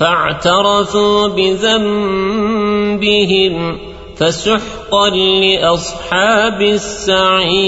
فاعترفوا بذنبهم فسحقا لأصحاب السعير